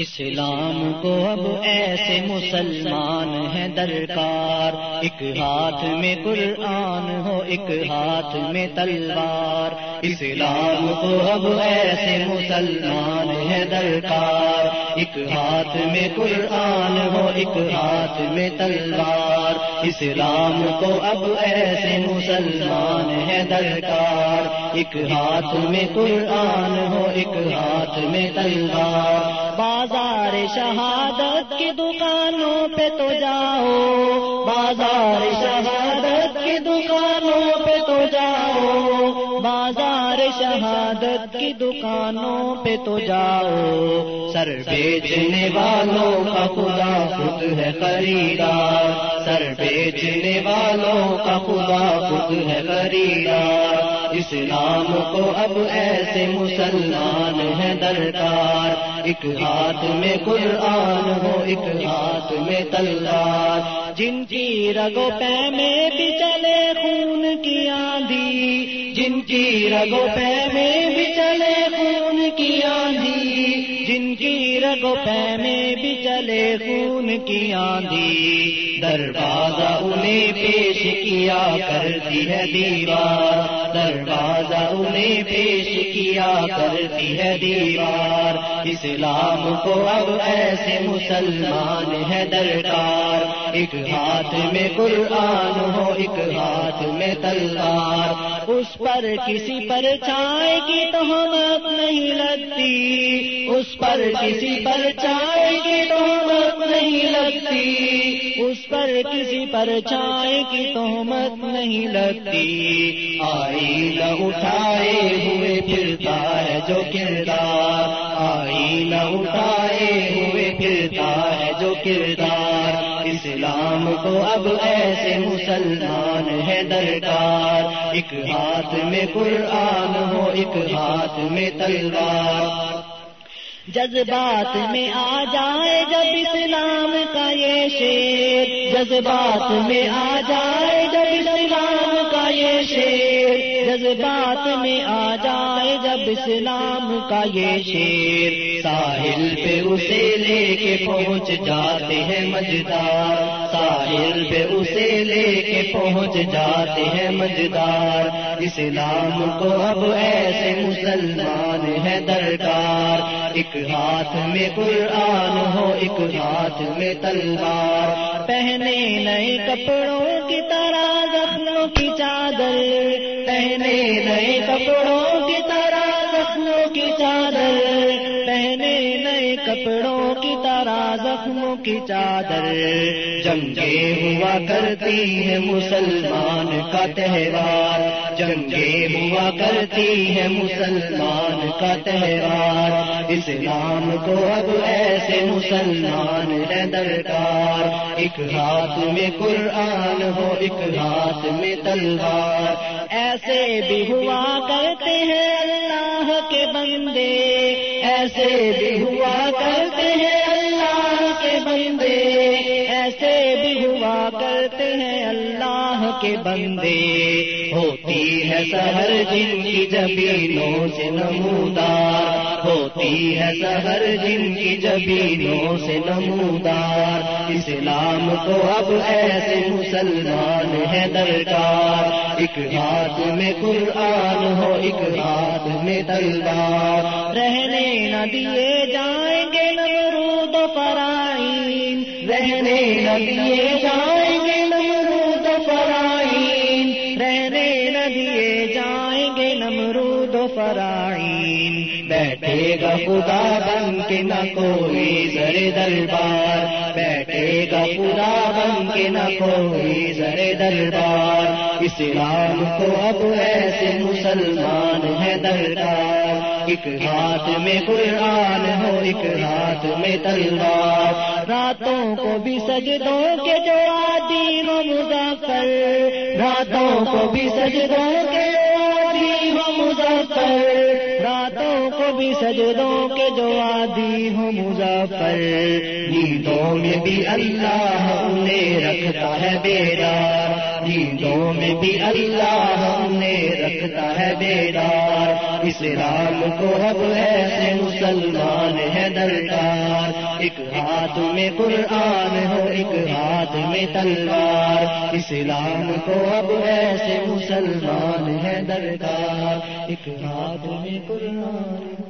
اسلام کو اب ایسے مسلمان ہیں درکار۔ ایک ہاتھ میں قرآن ہو، ایک ہاتھ میں تلوار۔ اسلام کو اب ایسے مسلمان ہیں درکار۔ ایک ہاتھ میں قرآن ہو، ایک ہاتھ میں تلوار۔ اسلام کو اب ایسے مسلمان ہے درکار ایک ہاتھ میں قرآن ہو، ایک ہاتھ میں تلوار۔ بازار شہادت کی دکانوں پہ تو جاؤ۔ بازار شہادت دکانوں پہ تو جاؤ۔ سر بیچنے والوں کا خدا خود ہے خریدار سر بیچنے والوں کا خدا خود ہے خریدار اسلام کو اب ایسے مسلمان ہیں درکار۔ ایک ہاتھ میں قرآن ہو، ایک ہاتھ میں تلوار۔ جن کی رگو پہ میں بھی چلے خون کی آندھی۔ جن کی رگو پہ میں بھی چلے خون کی آندھی، جن کی رگو پہ میں بھی چلے خون کی آندھی۔ دروازہ انہیں پیش کیا کرتی ہے دیوار۔ دروازہ انہیں پیش کیا کرتی ہے دیوار۔ اسلام کو اب ایسے مسلمان ہے درکار۔ ایک ہاتھ میں قرآن ایک ہاتھ میں تلوار، اس پر کسی پر چائے کی تو ہم نہیں لگتی۔ اس پر کسی پر چائے کی تو نہیں لگتی۔ اس پر کسی پر چائے کی تہمت نہیں لگتی۔ آئی نہ اٹھائے ہوئے پھرتا ہے جو کردار۔ آئی نہ اٹھائے ہوئے پھرتا ہے جو کردار۔ کو اب ایسے مسلمان ہے درکار ایک ہاتھ میں قرآن ہو، ایک ہاتھ میں تلوار۔ جذبات میں آ جائے جب اسلام کا یہ شیر۔ جذبات میں آ جائے جب اسلام کا یہ شیر۔ جذبات میں آ جائے جب اسلام کا یہ شیر ساحل پہ اسے لے کے پہنچ جاتے ہیں مجدار، ساحل پہ اسے لے کے پہنچ جاتے ہیں مجدار۔ اسلام کو اب ایسے مسلمان ہے درکار۔ ایک ہاتھ میں قرآن ہو، ایک ہاتھ میں تلوار۔ پہنے نئے کپڑوں کی طرح زخموں کی چادر۔ پہنے نئے کپڑوں زخموں کی چادر۔ جنگے ہوا کرتی ہے مسلمان کا تہوار۔ جنگے ہوا کرتی ہے مسلمان کا تہوار۔ اسلام کو اب ایسے مسلمان ہے درکار۔ ایک ہاتھ میں قرآن ہو، ایک ہاتھ میں تلوار۔ ایسے بھی ہوا کرتے ہیں اللہ کے بندے۔ ایسے بھی ہوا کرتے ہیں اللہ کے بندے۔ ہوتی ہے سہر جن کی جبینوں سے نمودار۔ ہوتی ہے سہر جن کی جبینوں سے نمودار۔ اسلام کو اب ایسے مسلمان ہے درکار ایک ہاتھ میں قرآن ہو، ایک ہاتھ میں تلوار۔ رہنے نہ دیے جائیں گے نمرود فرائین رہنے نہ دیے جائیں گے نمرود جائیں گے نمرود فرائین بیٹھے گا خدا بن کے نہ کوئی زر دربار۔ بیٹھے گا خدا بن کے نہ کوئی زر دربار۔ اسلام کو اب ایسے مسلمان ہے درکار۔ ایک ہاتھ میں قرآن ہو، ایک ہاتھ میں تلوار۔ راتوں کو بھی سجدوں کے جو آدی ہو مظفر راتوں کو بھی سجدوں کے عادی ہو مظفر۔ راتوں کو بھی سجدوں کے جو عادی ہو مظفر۔ نیندوں میں بھی اللہ انہیں رکھتا ہے بیدار نیندوں میں بھی اللہ انہیں رکھتا ہے بیدار اسلام کو اب ایسے مسلمان ہے درکار ایک ہاتھ میں قرآن ہو، ایک ہاتھ میں تلوار۔ اسلام کو اب ایسے مسلمان ہے درکار ایک ہاتھ میں قرآن